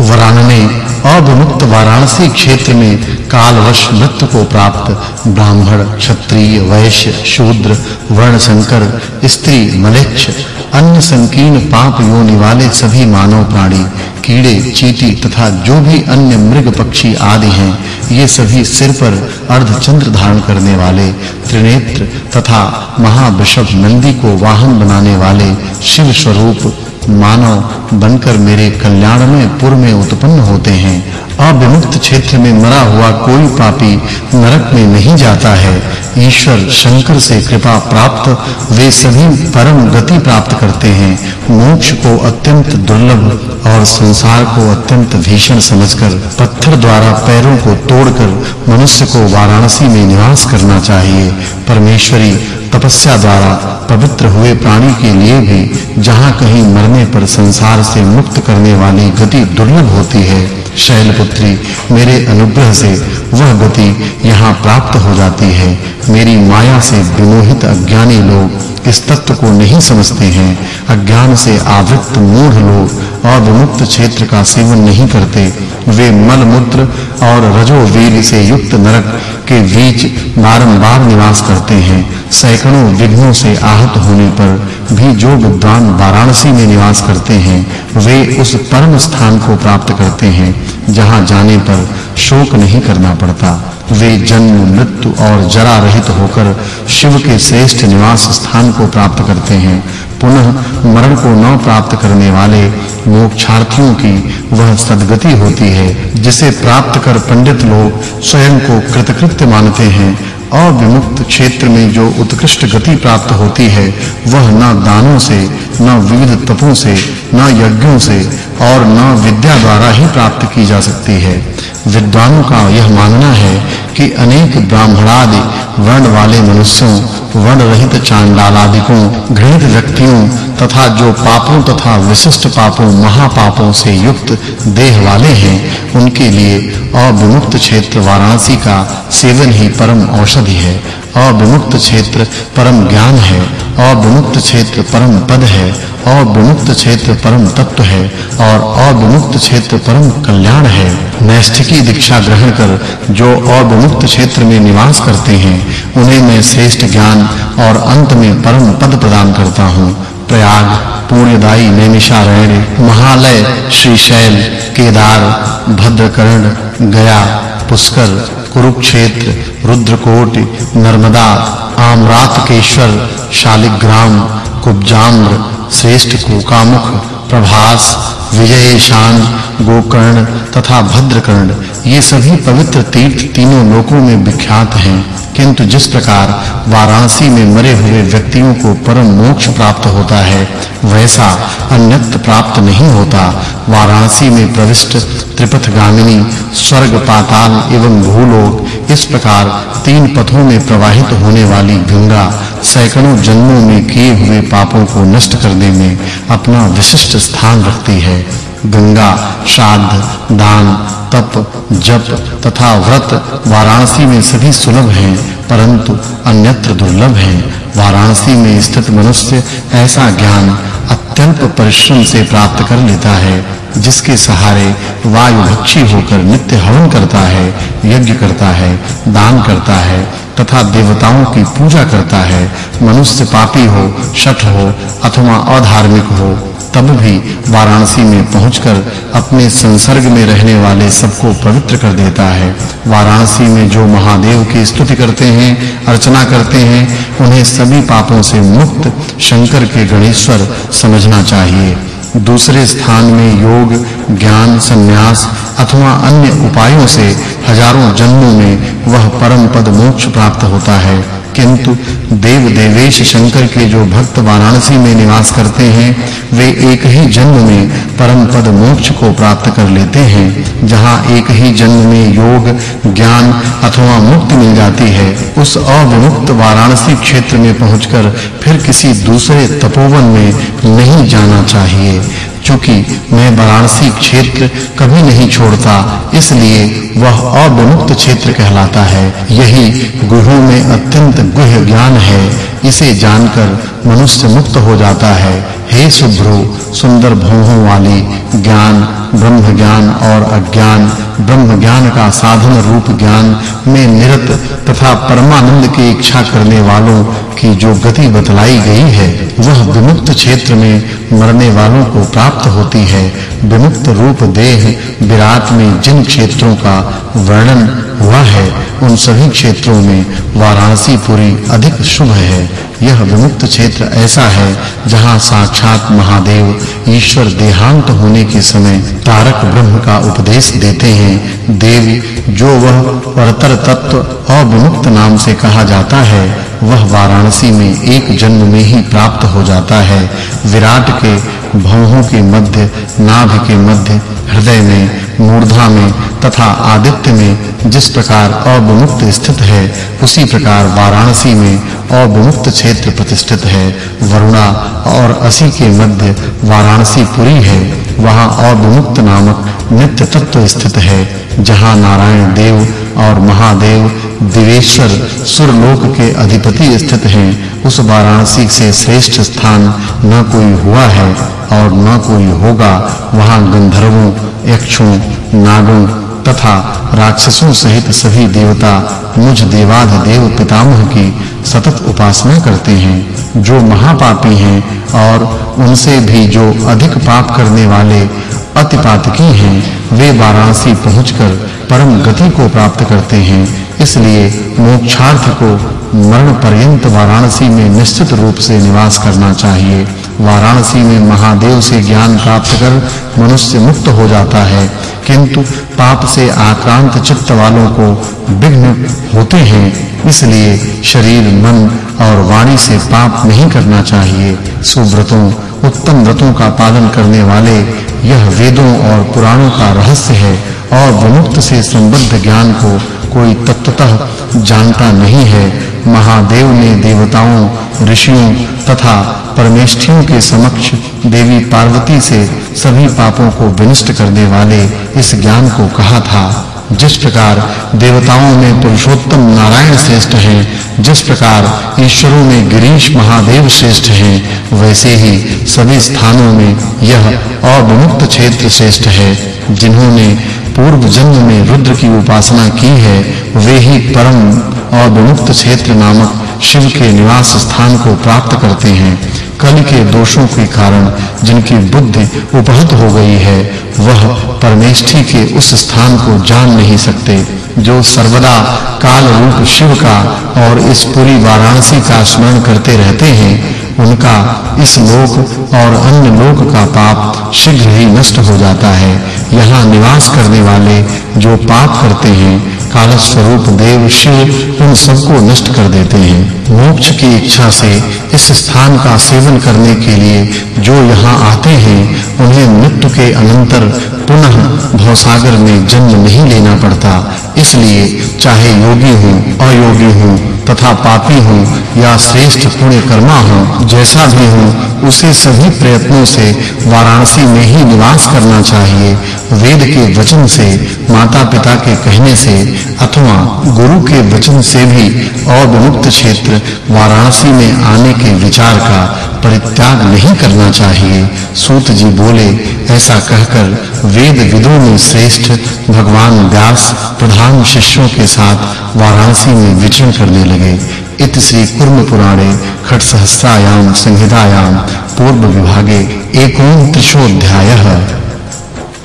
वरानने अविमुक्त वाराणसी क्षेत्र में कालवश मृत्यु को प्राप्त ब्राह्मण, क्षत्रिय, वैश्य, शूद्र वर्ण संकर स्त्री, मलेच्छ, अन्य संकीर्ण पाप योनि वाले सभी मानव प्राणी, कीड़े, चींटी तथा जो भी अन्य मृग पक्षी आदि हैं, ये सभी सिर पर अर्धचंद्र धारण करने वाले, त्रिनेत्र तथा महावृषभ नंदी को वाहन बनाने वाले शिव स्वरूप मानव बनकर मेरे कल्याण में, पुर में उत्पन्न होते हैं। अविमुक्त क्षेत्र में मरा हुआ कोई पापी नरक में नहीं जाता है। ईश्वर शंकर से कृपा प्राप्त, वे सभी परम गति प्राप्त करते हैं। मोक्ष को अत्यंत दुर्लभ और संसार को अत्यंत भीषण समझकर, पत्थर द्वारा पैरों को तोड़कर, मनुष्य को वाराणसी में निवास करना चाहिए। परमेश्वरी तपस्या द्वारा पवित्र हुए प्राणी के लिए भी जहाँ कहीं मरने पर संसार से मुक्त करने वाली गति दुर्लभ होती है। शैलपुत्री, मेरे अनुग्रह से वह गति यहाँ प्राप्त हो जाती है। मेरी माया से विमोहित अज्ञानी लोग इस तत्व को नहीं समझते हैं। अज्ञान से आवृत मूढ़ लोग और विमुक्त क्षेत्र का सेवन नहीं करते। वे मल मूत्र और रजो वीर से युक्त नरक के बीच बारंबार निवास करते हैं। सैकड़ों विघ्नों से आहत होने पर भी जो विद्वान वाराणसी में निवास करते हैं, वे उस परम स्थान को प्राप्त करते हैं। जहाँ जाने पर शोक नहीं करना पड़ता। वे जन्म, मृत्यु और जरा रहित होकर शिव के श्रेष्ठ निवास स्थान को प्राप्त करते हैं। पुनः मरण को न प्राप्त करने वाले मोक्षार्थियों की वह सद्गति होती है, जिसे प्राप्त कर पंडित लोग स्वयं को कृतकृत्य मानते हैं। अविमुक्त क्षेत्र में जो उत्कृष्ट गति प्राप्त होती है, वह न दानों से, न विविध तपों से न यज्ञों से और न विद्या द्वारा ही प्राप्त की जा सकती है। विद्वानों का यह मानना है कि अनेक ब्राह्मणादि, वर्ण वाले मनुष्यों, वर्ण रहित चांडाल आदिकों घृणित व्यक्तियों तथा जो पापों तथा विशिष्ट पापों, महापापों से युक्त देह वाले हैं, उनके लिए अविमुक्त क्षेत्र वाराणसी का सेवन ही परम औषधि है। अविमुक्त क्षेत्र परम ज्ञान है, अविमुक्त क्षेत्र परम पद है, अविमुक्त क्षेत्र परम तत्व है और अविमुक्त क्षेत्र परम कल्याण है। नैष्ठिकी दीक्षा ग्रहण कर जो अविमुक्त क्षेत्र में निवास करते हैं, उन्हें मैं श्रेष्ठ ज्ञान और अंत में परम पद प्रदान करता हूँ। प्रयाग, पुण्यदायी नैमिषारण्य महालय श्रीशैल केदार, भद्रकर्ण, गया, पुष्कर कुरुक्षेत्र रुद्रकोट नर्मदा आमरातकेश्वर शालिग्राम कुब्जाम्र श्रेष्ठ कोकामुख प्रभास विजयशान गोकर्ण तथा भद्रकर्ण, ये सभी पवित्र तीर्थ तीनों लोकों में विख्यात हैं। किंतु जिस प्रकार वाराणसी में मरे हुए व्यक्तियों को परम मोक्ष प्राप्त होता है, वैसा अन्यत्र प्राप्त नहीं होता। वाराणसी में प्रविष्ट त्रिपथगामिनी, स्वर्ग पाताल एवं भूलोक, इस प्रकार तीन पथों में प्रवाहित होने वाली गंगा सैकड़ों जन्मों में किए हुए पापों को नष्ट करने में अपना विशिष्ट स्थान रखती है। गंगा, श्राद्ध, दान, तप, जप तथा व्रत वाराणसी में सभी सुलभ हैं, परंतु अन्यत्र दुर्लभ हैं। वाराणसी में स्थित मनुष्य ऐसा ज्ञान अत्यंत परिश्रम से प्राप्त कर लेता है, जिसके सहारे वायु भक्षी होकर नित्य हवन करता है, यज्ञ करता है, दान करता है, तथा देवताओं की पूजा करता है। मनुष्य पापी हो, शठ हो, अथवा अधार्मिक हो तब भी वाराणसी में पहुंचकर अपने संसर्ग में रहने वाले सबको पवित्र कर देता है। वाराणसी में जो महादेव की स्तुति करते हैं, अर्चना करते हैं, उन्हें सभी पापों से मुक्त शंकर के गणेश्वर समझना चाहिए। दूसरे स्थान में योग, ज्ञान, संन्यास अथवा अन्य उपायों से हज़ारों जन्मों में वह परम पद मोक्ष प्राप्त होता है। किंतु देव देवेश शंकर के जो भक्त वाराणसी में निवास करते हैं, वे एक ही जन्म में परम पद मोक्ष को प्राप्त कर लेते हैं, जहाँ एक ही जन्म में योग, ज्ञान अथवा मुक्ति मिल जाती है। उस अविमुक्त वाराणसी क्षेत्र में पहुंचकर फिर किसी दूसरे तपोवन में नहीं जाना चाहिए। क्योंकि मैं वाराणसी क्षेत्र कभी नहीं छोड़ता, इसलिए वह अविमुक्त क्षेत्र कहलाता है। यही गुहों में अत्यंत गुह्य ज्ञान है, इसे जानकर मनुष्य मुक्त हो जाता है। हे शुभ्रो सुंदर भौहों वाले ज्ञान ब्रह्म ज्ञान और अज्ञान ब्रह्म ज्ञान का साधन रूप ज्ञान में निरत तथा परमानंद की इच्छा करने वालों की जो गति बतलाई गई है, वह विमुक्त क्षेत्र में मरने वालों को प्राप्त होती है। विमुक्त रूप देह विराट में जिन क्षेत्रों का वर्णन हुआ है, उन सभी क्षेत्रों में वाराणसी पुरी अधिक शुभ है। यह विमुक्त क्षेत्र ऐसा है जहाँ साक्षात महादेव ईश्वर देहांत होने के समय तारक ब्रह्म का उपदेश देते हैं। देवी, जो वह परतर तत्व अविमुक्त नाम से कहा जाता है, वह वाराणसी में एक जन्म में ही प्राप्त हो जाता है। विराट के भवों के मध्य, नाभि के मध्य, हृदय में, मूर्धा में तथा आदित्य में जिस प्रकार अविमुक्त स्थित है, उसी प्रकार वाराणसी में अविमुक्त क्षेत्र प्रतिष्ठित है। वरुणा और असी के मध्य वाराणसी पुरी है। वहाँ अविमुक्त नामक नित्य तत्व स्थित है, जहाँ नारायण देव और महादेव दिवेश्वर सुरलोक के अधिपति स्थित हैं। उस वाराणसी से श्रेष्ठ स्थान न कोई हुआ है और न कोई होगा। वहाँ गंधर्वों, यक्षों, नागों तथा राक्षसों सहित सभी देवता मुझ देवाध देव पितामह की सतत उपासना करते हैं, जो महापापी हैं और उनसे भी जो अधिक पाप करने वाले अतिपातकी हैं, वे वाराणसी पहुंचकर परम गति को प्राप्त करते हैं। इसलिए मोक्षार्थ को मरण पर्यंत वाराणसी में निश्चित रूप से निवास करना चाहिए। वाराणसी में महादेव से ज्ञान प्राप्त कर मनुष्य मुक्त हो जाता है, किंतु पाप से आक्रांत चित्त वालों को विघ्न होते हैं। इसलिए शरीर, मन और वाणी से पाप नहीं करना चाहिए। सुव्रतों, उत्तम व्रतों का पालन करने वाले यह वेदों और पुराणों का रहस्य है और विमुक्त से संबद्ध ज्ञान को कोई तत्वतः जानता नहीं है। महादेव ने देवताओं, ऋषियों तथा परमेष्ठियों के समक्ष देवी पार्वती से सभी पापों को विनष्ट करने वाले इस ज्ञान को कहा था। जिस प्रकार देवताओं में पुरुषोत्तम नारायण श्रेष्ठ हैं, जिस प्रकार ईश्वरों में गिरीश महादेव श्रेष्ठ हैं, वैसे ही सभी स्थानों में यह अविमुक्त क्षेत्र श्रेष्ठ है, जिन्होंने पूर्व जन्म में रुद्र की उपासना की है, वे ही परम और विमुक्त क्षेत्र नामक शिव के निवास स्थान को प्राप्त करते हैं। कल के दोषों के कारण जिनकी बुद्धि उपहृत हो गई है, वह परमेष्ठी के उस स्थान को जान नहीं सकते। जो सर्वदा काल रूप शिव का और इस पूरी वाराणसी का स्मरण करते रहते हैं, उनका इस लोक और अन्य लोक का पाप शीघ्र ही नष्ट हो जाता है। यहाँ निवास करने वाले जो पाप करते हैं काल स्वरूप देव शिव उन सबको नष्ट कर देते हैं। मोक्ष की इच्छा से इस स्थान का सेवन करने के लिए जो यहाँ आते हैं, उन्हें मृत्यु के अनंतर पुनः भवसागर में जन्म नहीं लेना पड़ता। इसलिए चाहे योगी हो, अयोगी हो, तथा पापी हो, या श्रेष्ठ पुण्य कर्मा हो, जैसा भी हो, उसे सभी प्रयत्नों से वाराणसी में ही निवास करना चाहिए। वेद के वचन से, माता-पिता के कहने से, अथवा गुरु के वचन से भी और अविमुक्त क्षेत्र वाराणसी में आने के विचार का परित्याग नहीं करना चाहिए। सूत जी बोले ऐसा कहकर वेद विदों में श्रेष्ठ भगवान व्यास प्रधान शिष्यों के साथ वाराणसी में विचरण करने लगे। इत श्री कुर्म पुराणे खट सहस्रायाम संहितायाम पूर्व विभागे एकोन त्रिशोध्यायः